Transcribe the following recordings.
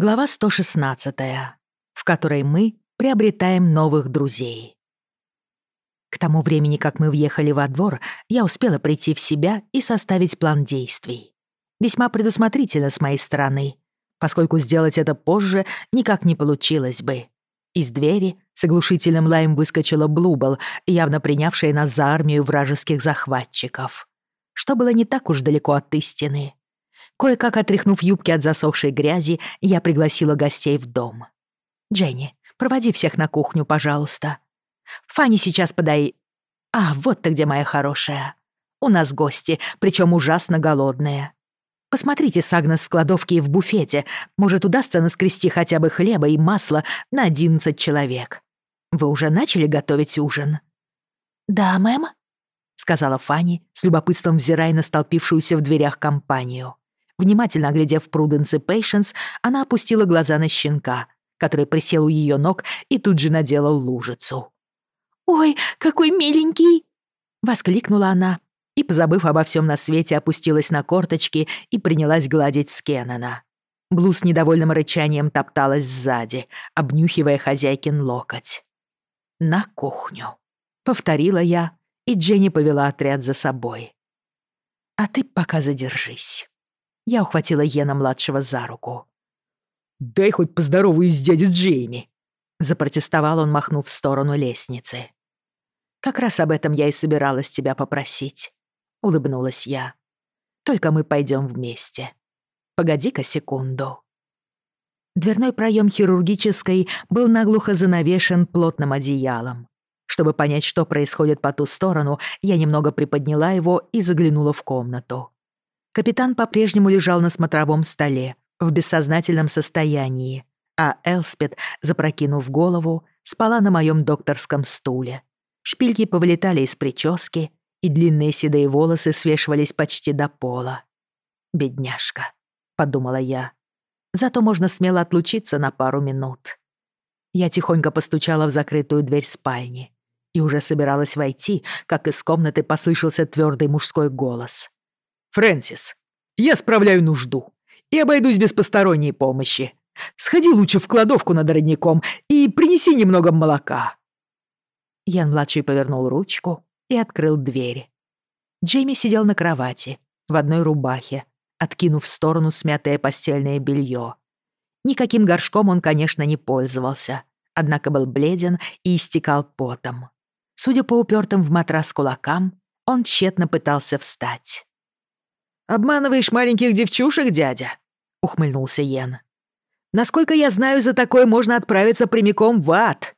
Глава 116, в которой мы приобретаем новых друзей. К тому времени, как мы въехали во двор, я успела прийти в себя и составить план действий. Весьма предусмотрительно с моей стороны, поскольку сделать это позже никак не получилось бы. Из двери с оглушительным лаем выскочила Блубл, явно принявшая нас за армию вражеских захватчиков. Что было не так уж далеко от истины. Кое-как отряхнув юбки от засохшей грязи, я пригласила гостей в дом. «Дженни, проводи всех на кухню, пожалуйста. Фанни сейчас подай... А, вот ты где, моя хорошая. У нас гости, причем ужасно голодные. Посмотрите, Сагнес в кладовке и в буфете. Может, удастся наскрести хотя бы хлеба и масла на одиннадцать человек. Вы уже начали готовить ужин?» «Да, мэм», — сказала Фанни, с любопытством взирая на столпившуюся в дверях компанию внимательно оглядев Пруденс и Пейшенс, она опустила глаза на щенка, который присел у ее ног и тут же наделал лужицу. «Ой, какой миленький!» — воскликнула она и, позабыв обо всем на свете, опустилась на корточки и принялась гладить Скеннона. Блу с недовольным рычанием топталась сзади, обнюхивая хозяйкин локоть. «На кухню», — повторила я, и Дженни повела отряд за собой. «А ты пока задержись». Я ухватила Йена младшего за руку. «Дай хоть поздороваюсь с дядей Джейми!» Запротестовал он, махнув в сторону лестницы. «Как раз об этом я и собиралась тебя попросить», — улыбнулась я. «Только мы пойдем вместе. Погоди-ка секунду». Дверной проем хирургической был наглухо занавешен плотным одеялом. Чтобы понять, что происходит по ту сторону, я немного приподняла его и заглянула в комнату. Капитан по-прежнему лежал на смотровом столе, в бессознательном состоянии, а Элспет, запрокинув голову, спала на моем докторском стуле. Шпильки повылетали из прически, и длинные седые волосы свешивались почти до пола. «Бедняжка», — подумала я. «Зато можно смело отлучиться на пару минут». Я тихонько постучала в закрытую дверь спальни и уже собиралась войти, как из комнаты послышался твердый мужской голос — «Фрэнсис, я справляю нужду и обойдусь без посторонней помощи. Сходи лучше в кладовку над родником и принеси немного молока». Ян-младший повернул ручку и открыл дверь. Джейми сидел на кровати, в одной рубахе, откинув в сторону смятое постельное белье. Никаким горшком он, конечно, не пользовался, однако был бледен и истекал потом. Судя по упертым в матрас кулакам, он тщетно пытался встать. «Обманываешь маленьких девчушек, дядя?» — ухмыльнулся Йен. «Насколько я знаю, за такое можно отправиться прямиком в ад».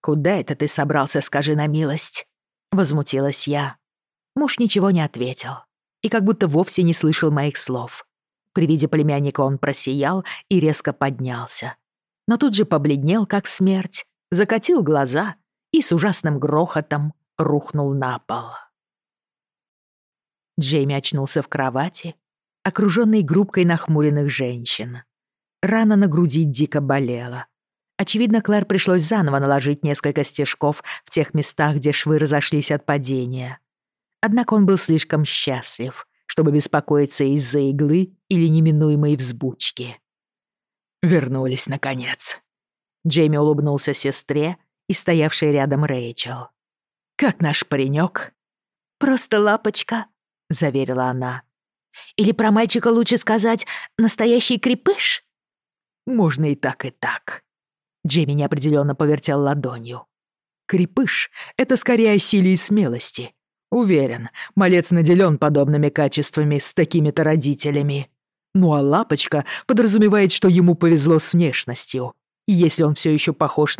«Куда это ты собрался, скажи на милость?» — возмутилась я. Муж ничего не ответил и как будто вовсе не слышал моих слов. При виде племянника он просиял и резко поднялся. Но тут же побледнел, как смерть, закатил глаза и с ужасным грохотом рухнул на пол. Джейми очнулся в кровати, окружённый группкой нахмуренных женщин. Рана на груди дико болела. Очевидно, Клэр пришлось заново наложить несколько стежков в тех местах, где швы разошлись от падения. Однако он был слишком счастлив, чтобы беспокоиться из-за иглы или неминуемой взбучки. «Вернулись, наконец». Джейми улыбнулся сестре и стоявшей рядом Рэйчел. «Как наш паренёк?» «Просто лапочка», — заверила она. «Или про мальчика лучше сказать «настоящий крепыш»?» «Можно и так, и так». Джейми неопределенно повертел ладонью. «Крепыш — это скорее о силе и смелости. Уверен, малец наделен подобными качествами с такими-то родителями. Ну а лапочка подразумевает, что ему повезло с внешностью. И если он все еще похож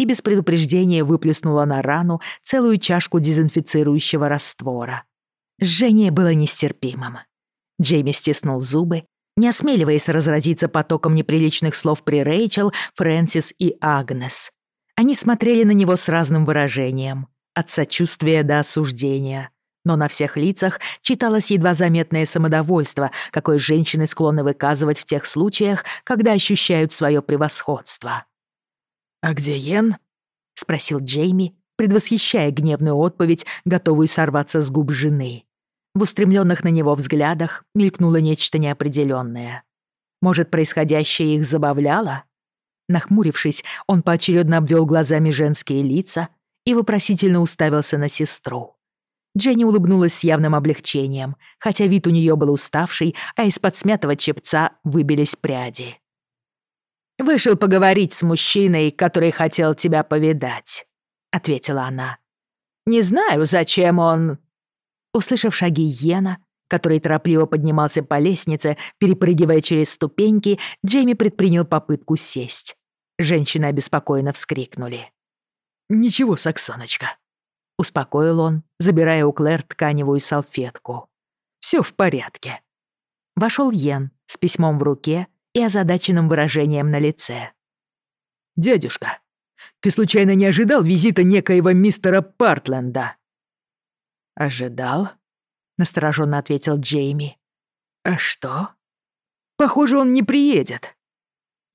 на тебя, то... Ай, господи боже!» Клэр сделала последний стежок и без предупреждения выплеснула на рану целую чашку дезинфицирующего раствора. Жжение было нестерпимым. Джейми стиснул зубы, не осмеливаясь разразиться потоком неприличных слов при Рэйчел, Фрэнсис и Агнес. Они смотрели на него с разным выражением, от сочувствия до осуждения. Но на всех лицах читалось едва заметное самодовольство, какое женщины склонны выказывать в тех случаях, когда ощущают свое превосходство. «А А «Где — Йен? – спросил Джейми, предвосхищая гневную отповедь, готовую сорваться с губ жены. В устремленных на него взглядах мелькнуло нечто неопределенное. Может, происходящее их забавляло? Нахмурившись, он поочередно обвел глазами женские лица и вопросительно уставился на сестру. Дженни улыбнулась с явным облегчением, хотя вид у нее был уставший, а из-под смятого чепца выбились пряди. «Вышел поговорить с мужчиной, который хотел тебя повидать», — ответила она. «Не знаю, зачем он...» Услышав шаги Йена, который торопливо поднимался по лестнице, перепрыгивая через ступеньки, Джейми предпринял попытку сесть. Женщины обеспокоенно вскрикнули. «Ничего, Саксоночка», — успокоил он, забирая у Клэр тканевую салфетку. «Всё в порядке». Вошёл Йен с письмом в руке и озадаченным выражением на лице. «Дядюшка, ты случайно не ожидал визита некоего мистера Партленда?» «Ожидал?» — настороженно ответил Джейми. «А что?» «Похоже, он не приедет».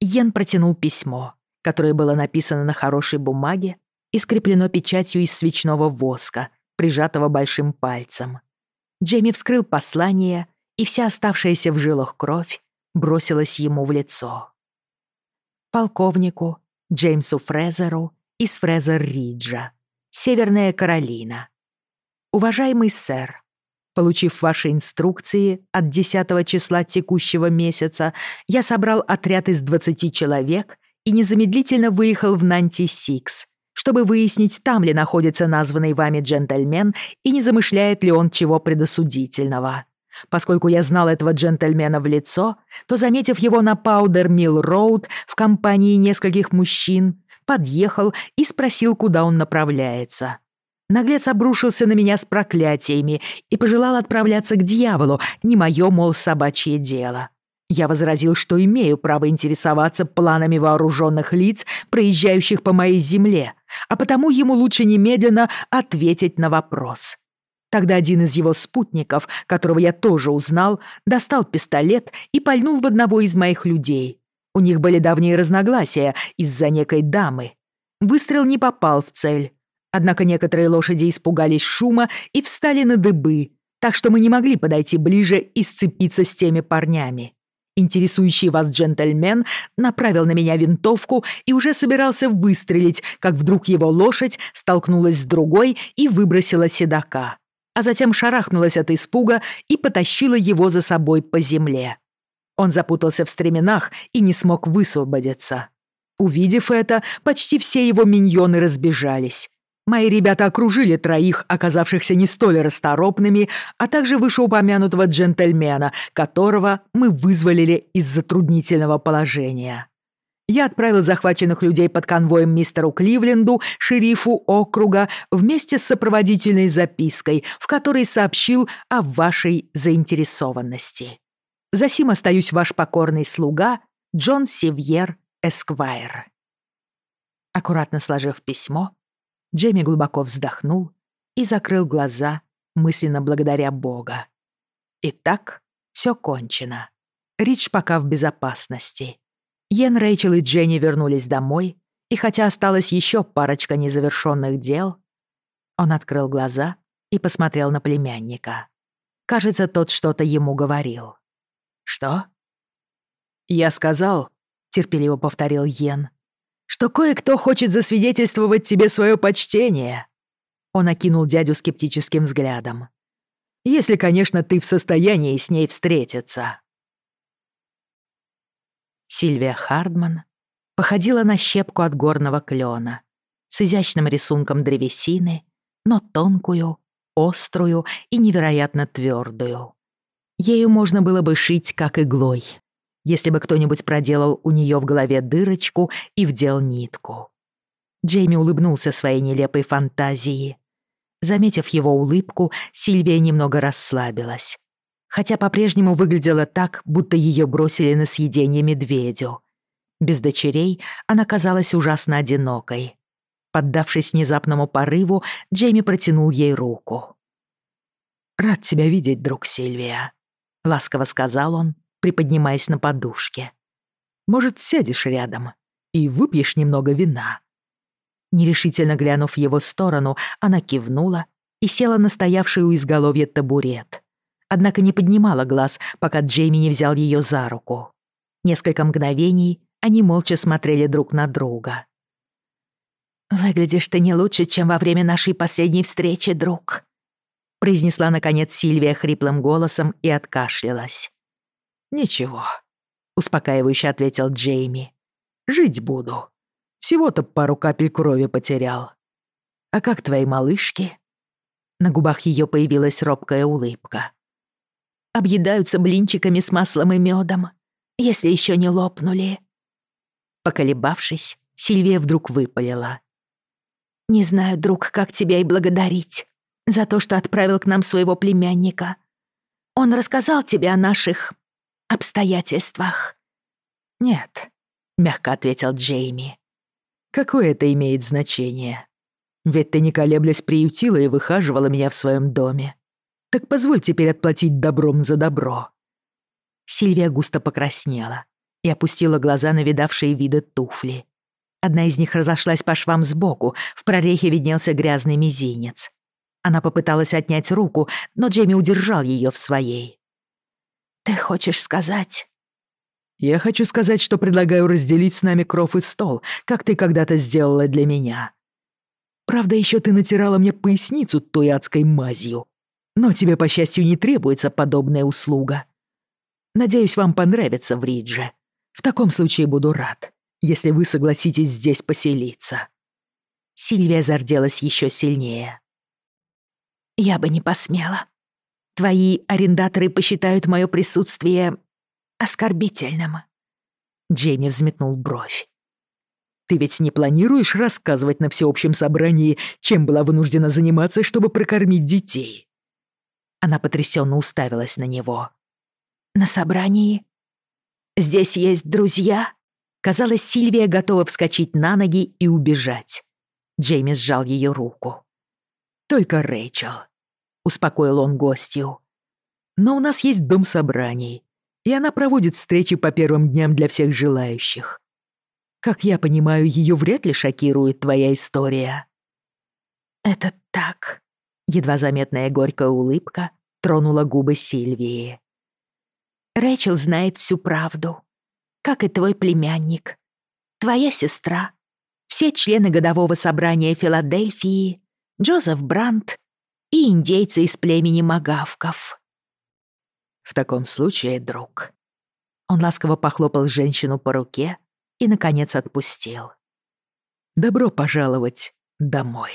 Йен протянул письмо, которое было написано на хорошей бумаге и скреплено печатью из свечного воска, прижатого большим пальцем. Джейми вскрыл послание, и вся оставшаяся в жилах кровь бросилась ему в лицо. Полковнику Джеймсу Фрезеру из Фрезер-Риджа, Северная Каролина. Уважаемый сэр, получив ваши инструкции от 10 числа текущего месяца, я собрал отряд из 20 человек и незамедлительно выехал в Найнти-Сикс, чтобы выяснить, там ли находится названный вами джентльмен и не замышляет ли он чего предосудительного. Поскольку я знал этого джентльмена в лицо, то, заметив его на Паудер-Милл-Роуд в компании нескольких мужчин, подъехал и спросил, куда он направляется. Наглец обрушился на меня с проклятиями и пожелал отправляться к дьяволу, не мое, мол, собачье дело. Я возразил, что имею право интересоваться планами вооруженных лиц, проезжающих по моей земле, а потому ему лучше немедленно ответить на вопрос. Тогда один из его спутников, которого я тоже узнал, достал пистолет и пальнул в одного из моих людей. У них были давние разногласия из-за некой дамы. Выстрел не попал в цель. Однако некоторые лошади испугались шума и встали на дыбы, так что мы не могли подойти ближе и сцепиться с теми парнями. Интересующий вас джентльмен направил на меня винтовку и уже собирался выстрелить, как вдруг его лошадь столкнулась с другой и выбросила седока. а затем шарахнулась от испуга и потащила его за собой по земле. Он запутался в стременах и не смог высвободиться. Увидев это, почти все его миньоны разбежались. Мои ребята окружили троих, оказавшихся не столь расторопными, а также вышеупомянутого джентльмена, которого мы вызволили из затруднительного положения. Я отправил захваченных людей под конвоем мистеру Кливленду, шерифу округа, вместе с сопроводительной запиской, в которой сообщил о вашей заинтересованности. Засим остаюсь ваш покорный слуга Джон Севьер Эсквайр. Аккуратно сложив письмо, Джейми глубоко вздохнул и закрыл глаза, мысленно благодаря Бога. Итак, все кончено. Рич пока в безопасности. Йен, Рэйчел и Дженни вернулись домой, и хотя осталось еще парочка незавершенных дел, он открыл глаза и посмотрел на племянника. Кажется, тот что-то ему говорил. «Что?» «Я сказал», — терпеливо повторил Йен, «что кое-кто хочет засвидетельствовать тебе свое почтение». Он окинул дядю скептическим взглядом. «Если, конечно, ты в состоянии с ней встретиться». Сильвия Хардман походила на щепку от горного клена с изящным рисунком древесины, но тонкую, острую и невероятно твердую. Ею можно было бы шить как иглой, если бы кто-нибудь проделал у нее в голове дырочку и вдел нитку. Джейми улыбнулся своей нелепой фантазии. Заметив его улыбку, Сильвия немного расслабилась хотя по-прежнему выглядела так, будто ее бросили на съедение медведю. Без дочерей она казалась ужасно одинокой. Поддавшись внезапному порыву, Джейми протянул ей руку. «Рад тебя видеть, друг Сильвия», — ласково сказал он, приподнимаясь на подушке. «Может, сядешь рядом и выпьешь немного вина?» Нерешительно глянув в его сторону, она кивнула и села на стоявший у изголовья табурет — однако не поднимала глаз, пока Джейми не взял ее за руку. Несколько мгновений они молча смотрели друг на друга. «Выглядишь ты не лучше, чем во время нашей последней встречи, друг», произнесла, наконец, Сильвия хриплым голосом и откашлялась. «Ничего», — успокаивающе ответил Джейми. «Жить буду. Всего-то пару капель крови потерял. А как твои малышки?» На губах ее появилась робкая улыбка. объедаются блинчиками с маслом и мёдом, если ещё не лопнули. Поколебавшись, Сильвия вдруг выпалила. «Не знаю, друг, как тебя и благодарить за то, что отправил к нам своего племянника. Он рассказал тебе о наших обстоятельствах». «Нет», — мягко ответил Джейми. «Какое это имеет значение? Ведь ты, не колеблясь, приютила и выхаживала меня в своем доме так теперь отплатить добром за добро». Сильвия густо покраснела и опустила глаза на видавшие виды туфли. Одна из них разошлась по швам сбоку, в прорехе виднелся грязный мизинец. Она попыталась отнять руку, но Джейми удержал ее в своей. «Ты хочешь сказать...» «Я хочу сказать, что предлагаю разделить с нами кров и стол, как ты когда-то сделала для меня. Правда, еще ты натирала мне поясницу той адской мазью, но тебе, по счастью, не требуется подобная услуга. Надеюсь, вам понравится в Ридже. В таком случае буду рад, если вы согласитесь здесь поселиться». Сильвия зарделась еще сильнее. «Я бы не посмела. Твои арендаторы посчитают мое присутствие оскорбительным». Джейми взметнул бровь. «Ты ведь не планируешь рассказывать на всеобщем собрании, чем была вынуждена заниматься, чтобы прокормить детей?» Она потрясённо уставилась на него. «На собрании?» «Здесь есть друзья?» Казалось, Сильвия готова вскочить на ноги и убежать. Джейми сжал её руку. «Только Рэйчел», — успокоил он гостью. «Но у нас есть дом собраний, и она проводит встречи по первым дням для всех желающих. Как я понимаю, её вряд ли шокирует твоя история». «Это так», едва заметная горькая улыбка тронула губы Сильвии. «Рэйчел знает всю правду, как и твой племянник, твоя сестра, все члены годового собрания Филадельфии, Джозеф Брандт и индейцы из племени Магавков». «В таком случае, друг...» Он ласково похлопал женщину по руке, и, наконец, отпустил. «Добро пожаловать домой».